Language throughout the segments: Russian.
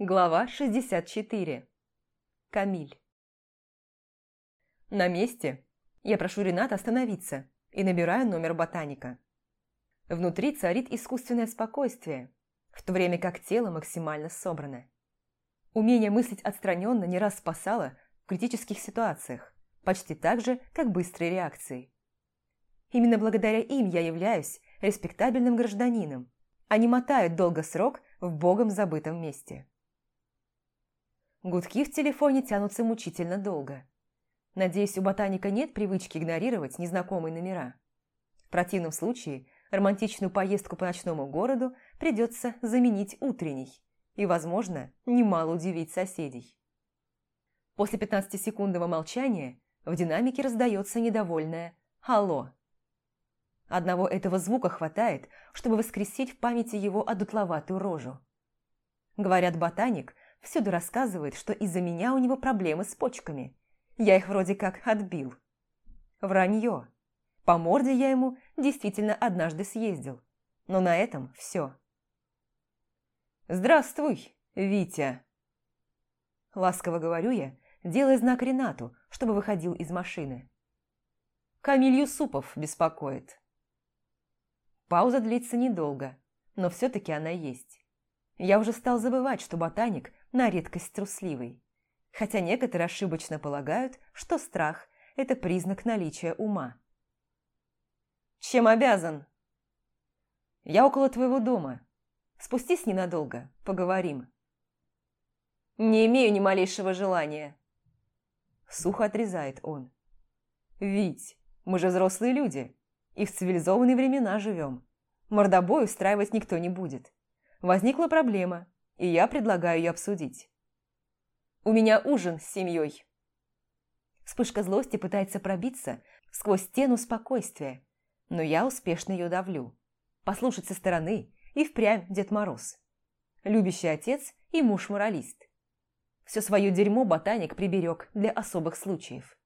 Глава 64. Камиль. На месте я прошу Рената остановиться и набираю номер ботаника. Внутри царит искусственное спокойствие, в то время как тело максимально собрано. Умение мыслить отстраненно не раз спасало в критических ситуациях, почти так же, как быстрые реакции. Именно благодаря им я являюсь респектабельным гражданином, а не мотают долго срок в богом забытом месте. Гудки в телефоне тянутся мучительно долго. Надеюсь, у ботаника нет привычки игнорировать незнакомые номера. В противном случае романтичную поездку по ночному городу придется заменить утренней и, возможно, немало удивить соседей. После 15-секундного молчания в динамике раздается недовольное «Алло». Одного этого звука хватает, чтобы воскресить в памяти его одутловатую рожу. Говорят, ботаник Всюду рассказывает, что из-за меня у него проблемы с почками. Я их вроде как отбил. Вранье. По морде я ему действительно однажды съездил. Но на этом все. «Здравствуй, Витя!» Ласково говорю я, делая знак Ренату, чтобы выходил из машины. Камиль Юсупов беспокоит. Пауза длится недолго, но все-таки она есть. Я уже стал забывать, что ботаник на редкость трусливый. Хотя некоторые ошибочно полагают, что страх – это признак наличия ума. «Чем обязан?» «Я около твоего дома. Спустись ненадолго, поговорим». «Не имею ни малейшего желания». Сухо отрезает он. «Вить, мы же взрослые люди, и в цивилизованные времена живем. Мордобой устраивать никто не будет. Возникла проблема, и я предлагаю ее обсудить. У меня ужин с семьей. Вспышка злости пытается пробиться сквозь стену спокойствия, но я успешно ее давлю. Послушать со стороны и впрямь Дед Мороз. Любящий отец и муж-моралист. Все свое дерьмо ботаник приберег для особых случаев.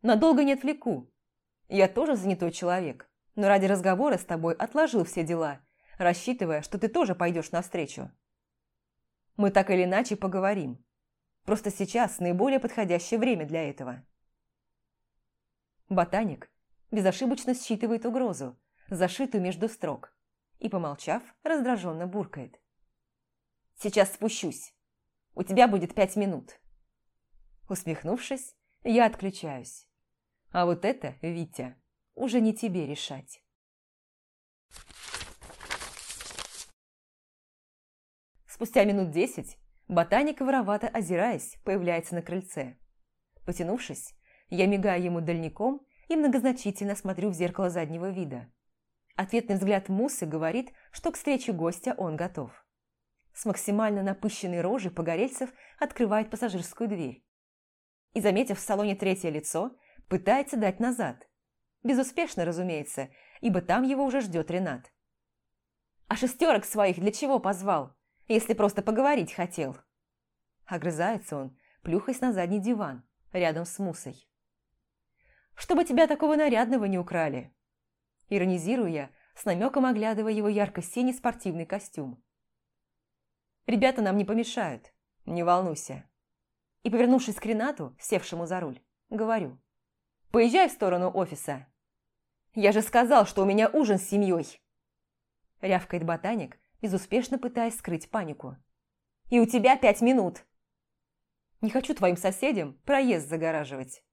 Надолго не отвлеку. Я тоже занятой человек, но ради разговора с тобой отложил все дела рассчитывая, что ты тоже пойдешь навстречу. Мы так или иначе поговорим. Просто сейчас наиболее подходящее время для этого. Ботаник безошибочно считывает угрозу, зашитую между строк, и, помолчав, раздраженно буркает. «Сейчас спущусь. У тебя будет пять минут». Усмехнувшись, я отключаюсь. А вот это, Витя, уже не тебе решать. Спустя минут десять ботаник, воровато озираясь, появляется на крыльце. Потянувшись, я мигаю ему дальником и многозначительно смотрю в зеркало заднего вида. Ответный взгляд Мусы говорит, что к встрече гостя он готов. С максимально напыщенной рожей Погорельцев открывает пассажирскую дверь. И, заметив в салоне третье лицо, пытается дать назад. Безуспешно, разумеется, ибо там его уже ждет Ренат. «А шестерок своих для чего позвал?» Если просто поговорить хотел». Огрызается он, плюхаясь на задний диван, рядом с Мусой. «Чтобы тебя такого нарядного не украли!» Иронизирую я, с намеком оглядывая его ярко-синий спортивный костюм. «Ребята нам не помешают, не волнуйся». И, повернувшись к Ренату, севшему за руль, говорю. «Поезжай в сторону офиса». «Я же сказал, что у меня ужин с семьей!» Рявкает ботаник, безуспешно пытаясь скрыть панику. «И у тебя пять минут!» «Не хочу твоим соседям проезд загораживать!»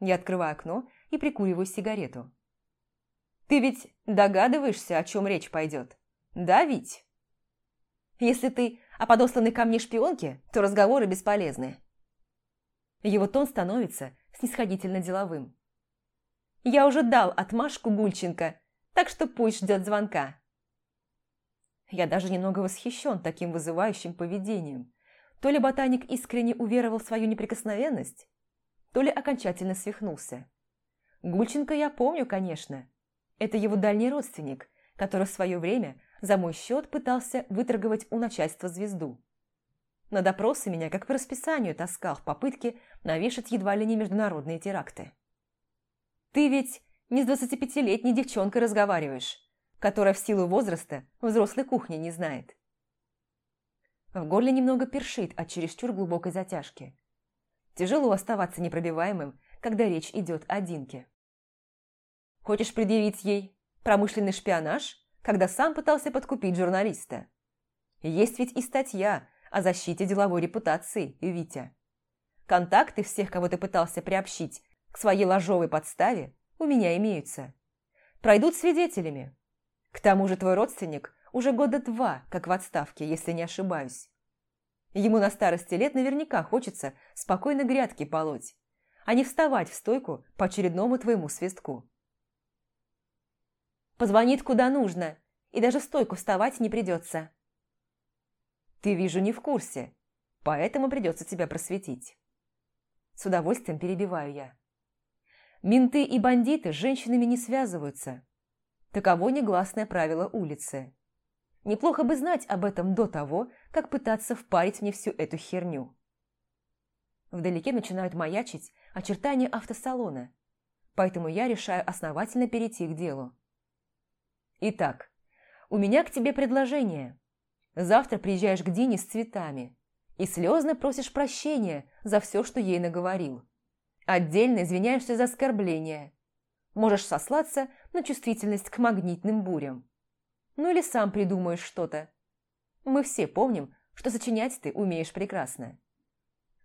Я открываю окно и прикуриваю сигарету. «Ты ведь догадываешься, о чем речь пойдет? Да, ведь?» «Если ты о подосланной ко мне шпионке, то разговоры бесполезны». Его тон становится снисходительно деловым. «Я уже дал отмашку Гульченко, так что пусть ждет звонка». Я даже немного восхищен таким вызывающим поведением. То ли ботаник искренне уверовал в свою неприкосновенность, то ли окончательно свихнулся. Гульченко я помню, конечно. Это его дальний родственник, который в свое время за мой счет пытался выторговать у начальства звезду. На допросы меня как по расписанию таскал в попытке навешать едва ли не международные теракты. «Ты ведь не с двадцатипятилетней девчонкой разговариваешь которая в силу возраста взрослой кухни не знает. В горле немного першит от чересчур глубокой затяжки. Тяжело оставаться непробиваемым, когда речь идет о Динке. Хочешь предъявить ей промышленный шпионаж, когда сам пытался подкупить журналиста? Есть ведь и статья о защите деловой репутации, Витя. Контакты всех, кого ты пытался приобщить к своей ложовой подставе, у меня имеются. Пройдут свидетелями. К тому же твой родственник уже года два, как в отставке, если не ошибаюсь. Ему на старости лет наверняка хочется спокойно грядки полоть, а не вставать в стойку по очередному твоему свистку. Позвонит куда нужно, и даже в стойку вставать не придется. Ты, вижу, не в курсе, поэтому придется тебя просветить. С удовольствием перебиваю я. Менты и бандиты с женщинами не связываются. Таково негласное правило улицы. Неплохо бы знать об этом до того, как пытаться впарить мне всю эту херню. Вдалеке начинают маячить очертания автосалона, поэтому я решаю основательно перейти к делу. Итак, у меня к тебе предложение. Завтра приезжаешь к Дине с цветами и слезно просишь прощения за все, что ей наговорил. Отдельно извиняешься за оскорбление. Можешь сослаться на чувствительность к магнитным бурям. Ну или сам придумаешь что-то. Мы все помним, что сочинять ты умеешь прекрасно.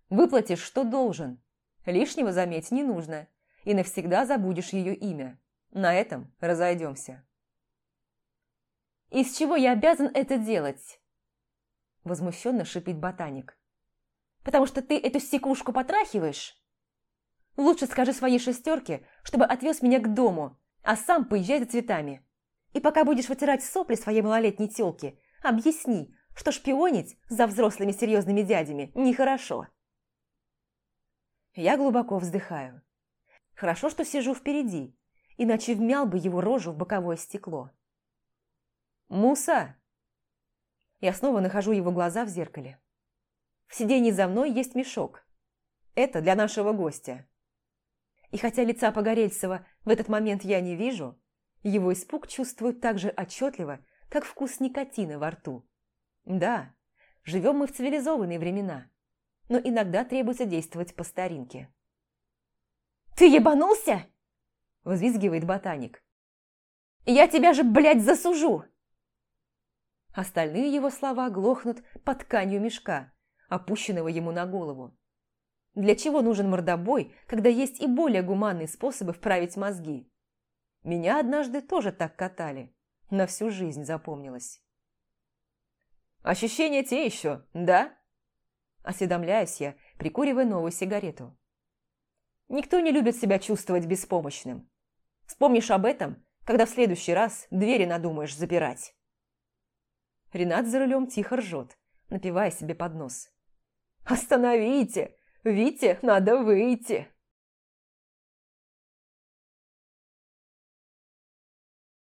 Выплатишь, что должен. Лишнего, заметь, не нужно. И навсегда забудешь ее имя. На этом разойдемся. «Из чего я обязан это делать?» Возмущенно шипит ботаник. «Потому что ты эту секушку потрахиваешь?» «Лучше скажи своей шестерке, чтобы отвез меня к дому, а сам поезжай за цветами. И пока будешь вытирать сопли своей малолетней тёлке, объясни, что шпионить за взрослыми серьезными дядями нехорошо. Я глубоко вздыхаю. Хорошо, что сижу впереди, иначе вмял бы его рожу в боковое стекло. «Муса!» Я снова нахожу его глаза в зеркале. В сиденье за мной есть мешок. Это для нашего гостя. И хотя лица Погорельцева в этот момент я не вижу, его испуг чувствуют так же отчетливо, как вкус никотина во рту. Да, живем мы в цивилизованные времена, но иногда требуется действовать по старинке. «Ты ебанулся?» – взвизгивает ботаник. «Я тебя же, блядь, засужу!» Остальные его слова глохнут под тканью мешка, опущенного ему на голову. Для чего нужен мордобой, когда есть и более гуманные способы вправить мозги? Меня однажды тоже так катали. На всю жизнь запомнилось. «Ощущения те еще, да?» Осведомляюсь я, прикуривая новую сигарету. Никто не любит себя чувствовать беспомощным. Вспомнишь об этом, когда в следующий раз двери надумаешь запирать. Ренат за рулем тихо ржет, напивая себе под нос. «Остановите! Вите, надо выйти!»